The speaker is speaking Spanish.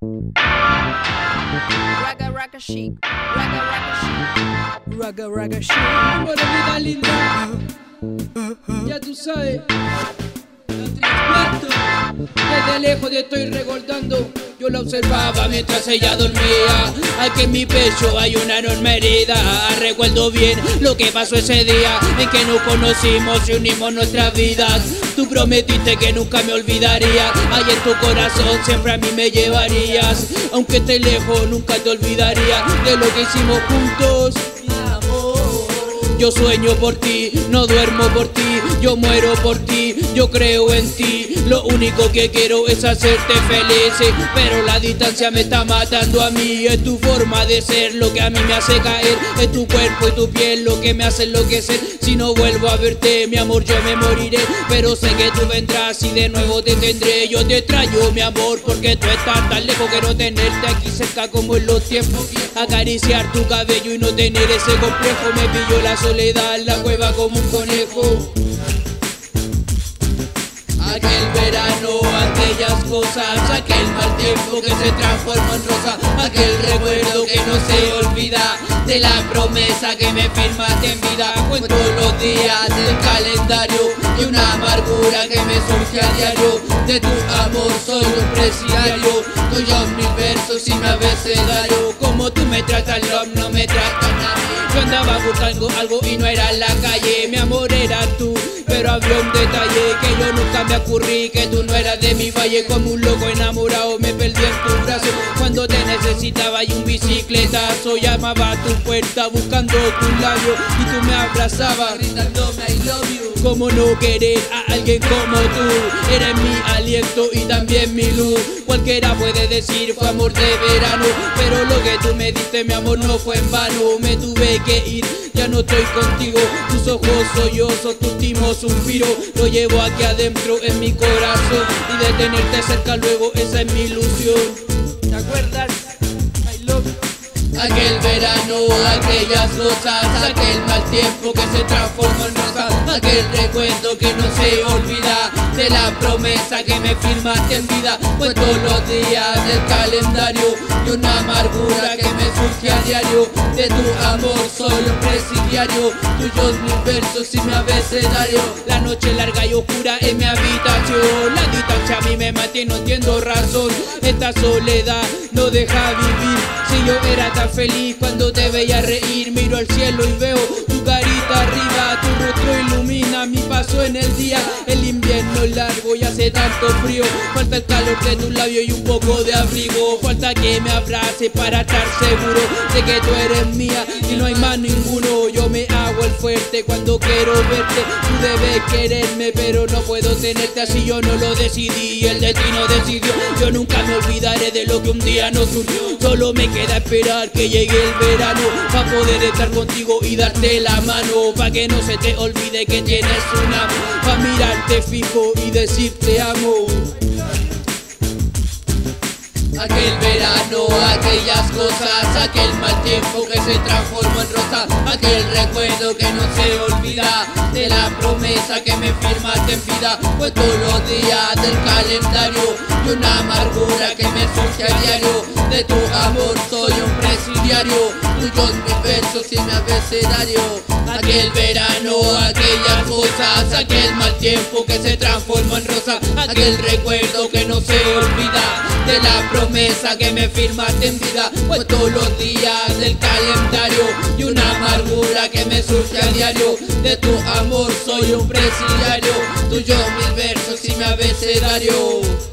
Raga raga chic, raga raga chic, raga raga chic. Morenita linda, ya tú sabes. Desde lejos te estoy recordando. Yo la observaba mientras ella dormía. Aquí en mi pecho hay una enorme herida. Recuerdo bien lo que pasó ese día en que nos conocimos y unimos nuestras vidas. Tú prometiste que nunca me olvidaría. Ahí en tu corazón siempre a mí me llevarías. Aunque esté lejos, nunca te olvidaría de lo que hicimos juntos. Yo sueño por ti, no duermo por ti, yo muero por ti, yo creo en ti. Lo único que quiero es hacerte feliz, pero la distancia me está matando a mí. Es tu forma de ser lo que a mí me hace caer, es tu cuerpo y tu piel lo que me hace enloquecer. Si no vuelvo a verte, mi amor, yo me moriré, pero sé que tú vendrás y de nuevo te tendré. Yo te extraño, mi amor, porque tú estás tan lejos que no tenerte aquí cerca como en los tiempos. Acariciar tu cabello y no tener ese complejo me pilló la soledad, la cueva como un conejo. Aquel verano, aquellas cosas, aquel mal tiempo que se transformó en rosa, aquel recuerdo que no se olvida de la promesa que me firmaste en vida. Cuento los días del calendario y una amargura que me surge a diario. De tu amor soy un presidiario, tuyo mil versos y me abecedario. Como tú me tratas, love, no me trata nadie. Andaba buscando algo y no era la calle, mi amor era tú, pero había un detalle que yo nunca me ocurrí, que tú no eras de mi valle, como un loco enamorado me perdí en tu brazo, cuando te necesitaba y un bicicletazo, llamaba a tu puerta buscando tus labios y tú me abrazabas, Como no querer a alguien como tú, eres mi aliento y también mi luz. Cualquiera puede decir fue amor de verano, pero lo que tú me diste, mi amor, no fue en vano. Me tuve que ir, ya no estoy contigo. Tus ojos sollozos, tu último suspiro, lo llevo aquí adentro en mi corazón. Y de tenerte cerca luego, esa es mi ilusión. ¿Te acuerdas? Aquel verano, aquellas cosas, aquel mal tiempo que se transformó en rosa, aquel recuerdo que no se olvida de la promesa que me firmaste en vida. Cuento los días del calendario y una amargura que me surge a diario. De tu amor soy un presidiario, tuyos mis versos y mi abecedario. La noche larga y oscura en mi habitación, la me mata y no entiendo razón. Esta soledad no deja vivir. Si yo era tan feliz cuando te veía reír, miro al cielo y veo tu carita arriba, tu rostro ilumina mi paso en el día. El invierno es largo y hace tanto frío, falta el calor de tus labios y un poco de abrigo. Falta que me abrace para estar seguro de que tú eres mía y no hay más ninguno. Yo me hago cuando quiero verte. Tú debes quererme, pero no puedo tenerte así. Yo no lo decidí, el destino decidió. Yo nunca me olvidaré de lo que un día nos unió. Solo me queda esperar que llegue el verano para poder estar contigo y darte la mano. Pa' que no se te olvide que tienes un amor. Pa' mirarte fijo y decirte amo. Aquel verano, aquellas cosas, aquel mal tiempo que se transformó en rosa, aquel recuerdo que no se olvida de la promesa que me firmaste en vida. Pues todos los días del calendario y una amargura que me surge a diario. De tu amor soy un presidiario, tuyos mis versos y mi abecedario. Aquel verano, aquellas cosas, aquel mal tiempo que se transformó en rosa, aquel recuerdo promesa que me firmaste en vida. Pues todos los días del calendario y una amargura que me surge a diario. De tu amor soy un presidiario, tuyo mis versos y mi abecedario.